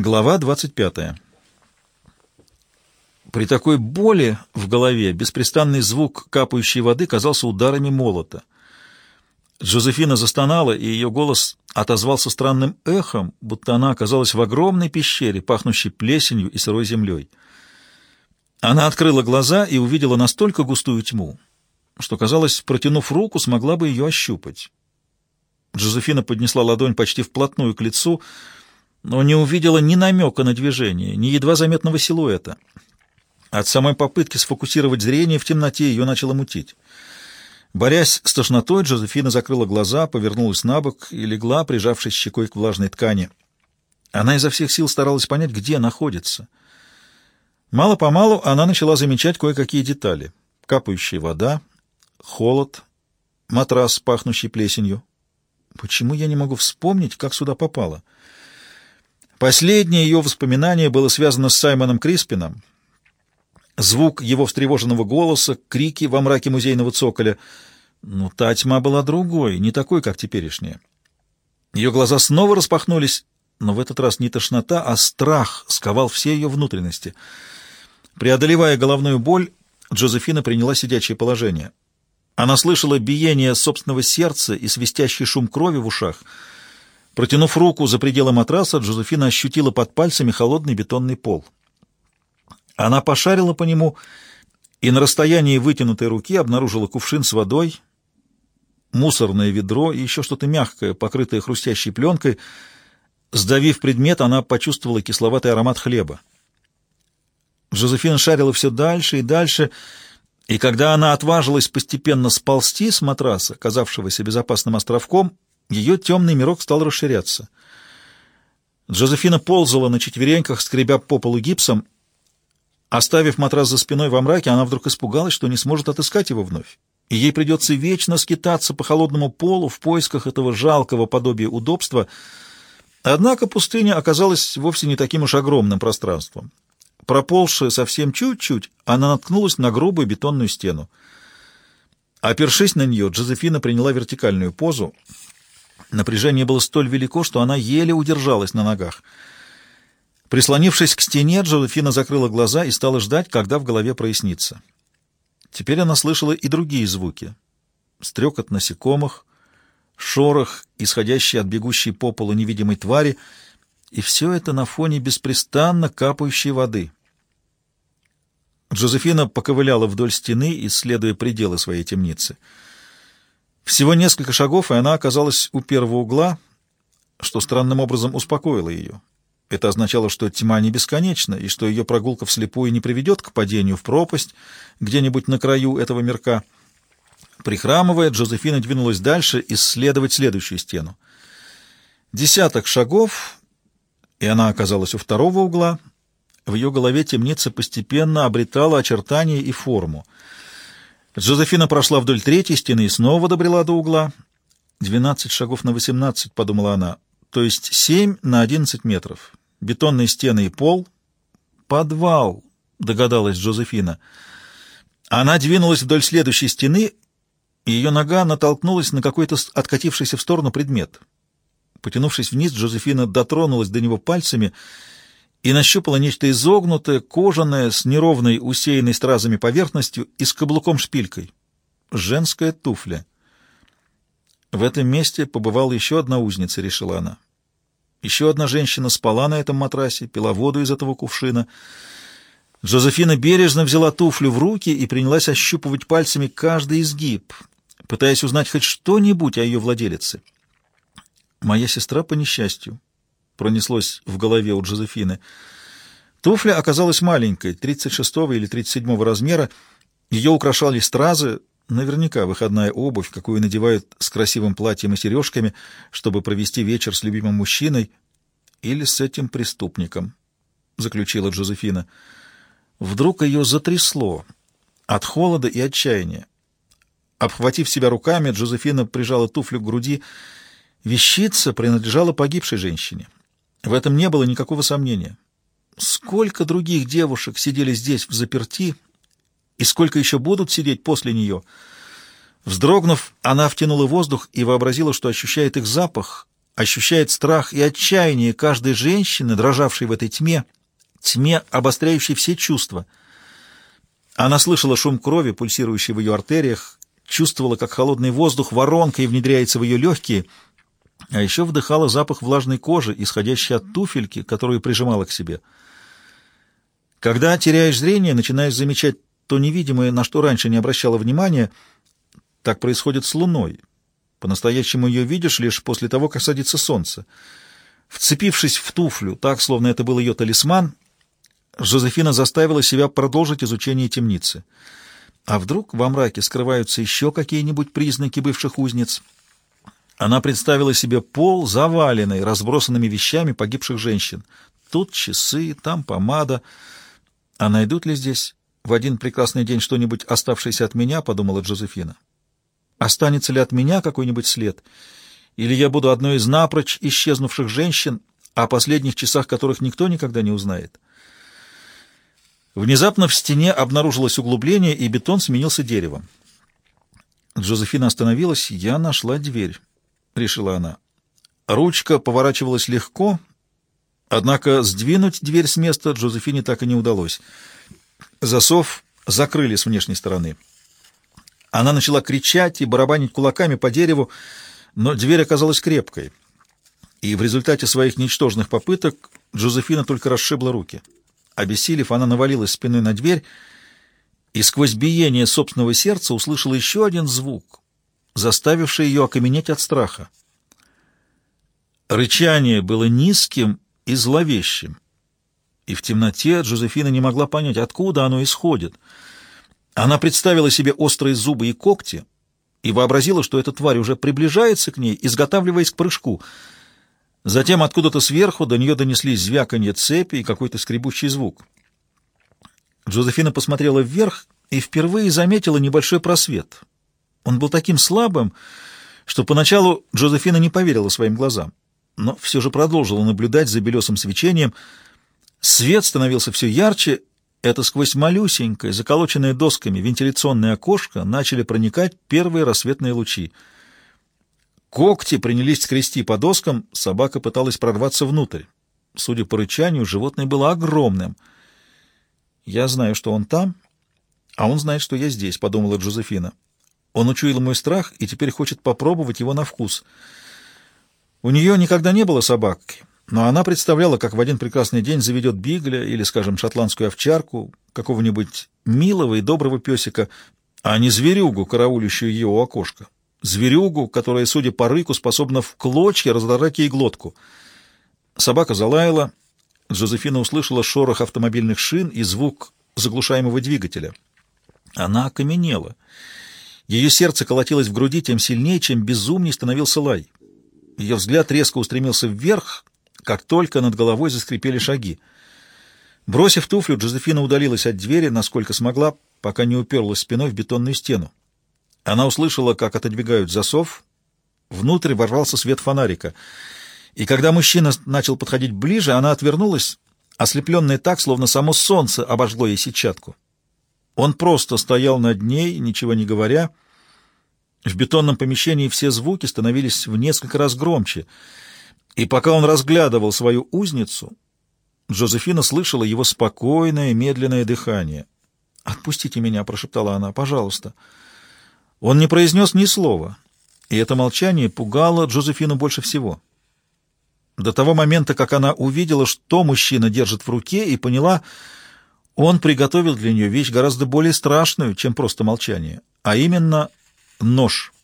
Глава 25. При такой боли в голове беспрестанный звук капающей воды казался ударами молота. Джозефина застонала, и ее голос отозвался странным эхом, будто она оказалась в огромной пещере, пахнущей плесенью и сырой землей. Она открыла глаза и увидела настолько густую тьму, что, казалось, протянув руку, смогла бы ее ощупать. Джозефина поднесла ладонь почти вплотную к лицу, но не увидела ни намека на движение, ни едва заметного силуэта. От самой попытки сфокусировать зрение в темноте ее начало мутить. Борясь с тошнотой, Джозефина закрыла глаза, повернулась на бок и легла, прижавшись щекой к влажной ткани. Она изо всех сил старалась понять, где находится. Мало-помалу она начала замечать кое-какие детали. Капающая вода, холод, матрас, пахнущий плесенью. Почему я не могу вспомнить, как сюда попала? — Последнее ее воспоминание было связано с Саймоном Криспином. Звук его встревоженного голоса, крики во мраке музейного цоколя. Но та тьма была другой, не такой, как теперешняя. Ее глаза снова распахнулись, но в этот раз не тошнота, а страх сковал все ее внутренности. Преодолевая головную боль, Джозефина приняла сидячее положение. Она слышала биение собственного сердца и свистящий шум крови в ушах — Протянув руку за пределы матраса, Джозефина ощутила под пальцами холодный бетонный пол. Она пошарила по нему и на расстоянии вытянутой руки обнаружила кувшин с водой, мусорное ведро и еще что-то мягкое, покрытое хрустящей пленкой. Сдавив предмет, она почувствовала кисловатый аромат хлеба. Жозефина шарила все дальше и дальше, и когда она отважилась постепенно сползти с матраса, казавшегося безопасным островком, ее темный мирок стал расширяться. Джозефина ползала на четвереньках, скребя по полу гипсом. Оставив матрас за спиной во мраке, она вдруг испугалась, что не сможет отыскать его вновь. И ей придется вечно скитаться по холодному полу в поисках этого жалкого подобия удобства. Однако пустыня оказалась вовсе не таким уж огромным пространством. Проползшая совсем чуть-чуть, она наткнулась на грубую бетонную стену. Опершись на нее, Джозефина приняла вертикальную позу — Напряжение было столь велико, что она еле удержалась на ногах. Прислонившись к стене, Джозефина закрыла глаза и стала ждать, когда в голове прояснится. Теперь она слышала и другие звуки. Стрекот насекомых, шорох, исходящий от бегущей по полу невидимой твари, и все это на фоне беспрестанно капающей воды. Джозефина поковыляла вдоль стены, исследуя пределы своей темницы — всего несколько шагов, и она оказалась у первого угла, что странным образом успокоило ее. Это означало, что тьма не бесконечна, и что ее прогулка вслепую не приведет к падению в пропасть где-нибудь на краю этого мирка. Прихрамывая, Джозефина двинулась дальше исследовать следующую стену. Десяток шагов, и она оказалась у второго угла. В ее голове темница постепенно обретала очертания и форму — Джозефина прошла вдоль третьей стены и снова добрела до угла. «Двенадцать шагов на восемнадцать», — подумала она, — «то есть семь на одиннадцать метров. Бетонные стены и пол. Подвал», — догадалась Джозефина. Она двинулась вдоль следующей стены, и ее нога натолкнулась на какой-то откатившийся в сторону предмет. Потянувшись вниз, Джозефина дотронулась до него пальцами — и нащупала нечто изогнутое, кожаное, с неровной, усеянной стразами поверхностью и с каблуком-шпилькой. Женская туфля. В этом месте побывала еще одна узница, решила она. Еще одна женщина спала на этом матрасе, пила воду из этого кувшина. Джозефина бережно взяла туфлю в руки и принялась ощупывать пальцами каждый изгиб, пытаясь узнать хоть что-нибудь о ее владелице. «Моя сестра по несчастью», пронеслось в голове у Джозефины. Туфля оказалась маленькой, 36 или 37 размера. Ее украшали стразы, наверняка выходная обувь, какую надевают с красивым платьем и сережками, чтобы провести вечер с любимым мужчиной или с этим преступником, заключила Джозефина. Вдруг ее затрясло от холода и отчаяния. Обхватив себя руками, Джозефина прижала туфлю к груди. Вещица принадлежала погибшей женщине. В этом не было никакого сомнения. Сколько других девушек сидели здесь в заперти, и сколько еще будут сидеть после нее? Вздрогнув, она втянула воздух и вообразила, что ощущает их запах, ощущает страх и отчаяние каждой женщины, дрожавшей в этой тьме, тьме, обостряющей все чувства. Она слышала шум крови, пульсирующий в ее артериях, чувствовала, как холодный воздух воронкой внедряется в ее легкие, а еще вдыхала запах влажной кожи, исходящий от туфельки, которую прижимала к себе. Когда теряешь зрение, начинаешь замечать то невидимое, на что раньше не обращала внимания, так происходит с луной. По-настоящему ее видишь лишь после того, как садится солнце. Вцепившись в туфлю, так, словно это был ее талисман, Жозефина заставила себя продолжить изучение темницы. А вдруг во мраке скрываются еще какие-нибудь признаки бывших узниц? Она представила себе пол, заваленный разбросанными вещами погибших женщин. Тут часы, там помада. А найдут ли здесь в один прекрасный день что-нибудь оставшееся от меня, подумала Джозефина. Останется ли от меня какой-нибудь след? Или я буду одной из напрочь исчезнувших женщин, о последних часах которых никто никогда не узнает? Внезапно в стене обнаружилось углубление, и бетон сменился деревом. Джозефина остановилась. «Я нашла дверь», — решила она. Ручка поворачивалась легко, однако сдвинуть дверь с места Джозефине так и не удалось. Засов закрыли с внешней стороны. Она начала кричать и барабанить кулаками по дереву, но дверь оказалась крепкой. И в результате своих ничтожных попыток Джозефина только расшибла руки. Обессилев, она навалилась спиной на дверь и сквозь биение собственного сердца услышала еще один звук, заставивший ее окаменеть от страха. Рычание было низким и зловещим, и в темноте Джозефина не могла понять, откуда оно исходит — она представила себе острые зубы и когти и вообразила, что эта тварь уже приближается к ней, изготавливаясь к прыжку. Затем откуда-то сверху до нее донеслись звяканье цепи и какой-то скребущий звук. Джозефина посмотрела вверх и впервые заметила небольшой просвет. Он был таким слабым, что поначалу Джозефина не поверила своим глазам, но все же продолжила наблюдать за белесым свечением. Свет становился все ярче, это сквозь малюсенькое, заколоченное досками вентиляционное окошко начали проникать первые рассветные лучи. Когти принялись скрести по доскам, собака пыталась прорваться внутрь. Судя по рычанию, животное было огромным. «Я знаю, что он там, а он знает, что я здесь», — подумала Джозефина. Он учуял мой страх и теперь хочет попробовать его на вкус. У нее никогда не было собаки, но она представляла, как в один прекрасный день заведет бигля или, скажем, шотландскую овчарку, какого-нибудь милого и доброго песика, а не зверюгу, караулющую ее у окошка. Зверюгу, которая, судя по рыку, способна в клочья раздрать ей глотку. Собака залаяла. Джозефина услышала шорох автомобильных шин и звук заглушаемого двигателя. Она окаменела. Ее сердце колотилось в груди тем сильнее, чем безумней становился лай. Ее взгляд резко устремился вверх, как только над головой заскрипели шаги. Бросив туфлю, Джозефина удалилась от двери, насколько смогла, пока не уперлась спиной в бетонную стену. Она услышала, как отодвигают засов. Внутрь ворвался свет фонарика. И когда мужчина начал подходить ближе, она отвернулась, ослепленная так, словно само солнце обожгло ей сетчатку. Он просто стоял над ней, ничего не говоря. В бетонном помещении все звуки становились в несколько раз громче — и пока он разглядывал свою узницу, Джозефина слышала его спокойное, медленное дыхание. «Отпустите меня», — прошептала она, — «пожалуйста». Он не произнес ни слова, и это молчание пугало Джозефину больше всего. До того момента, как она увидела, что мужчина держит в руке, и поняла, он приготовил для нее вещь гораздо более страшную, чем просто молчание, а именно нож —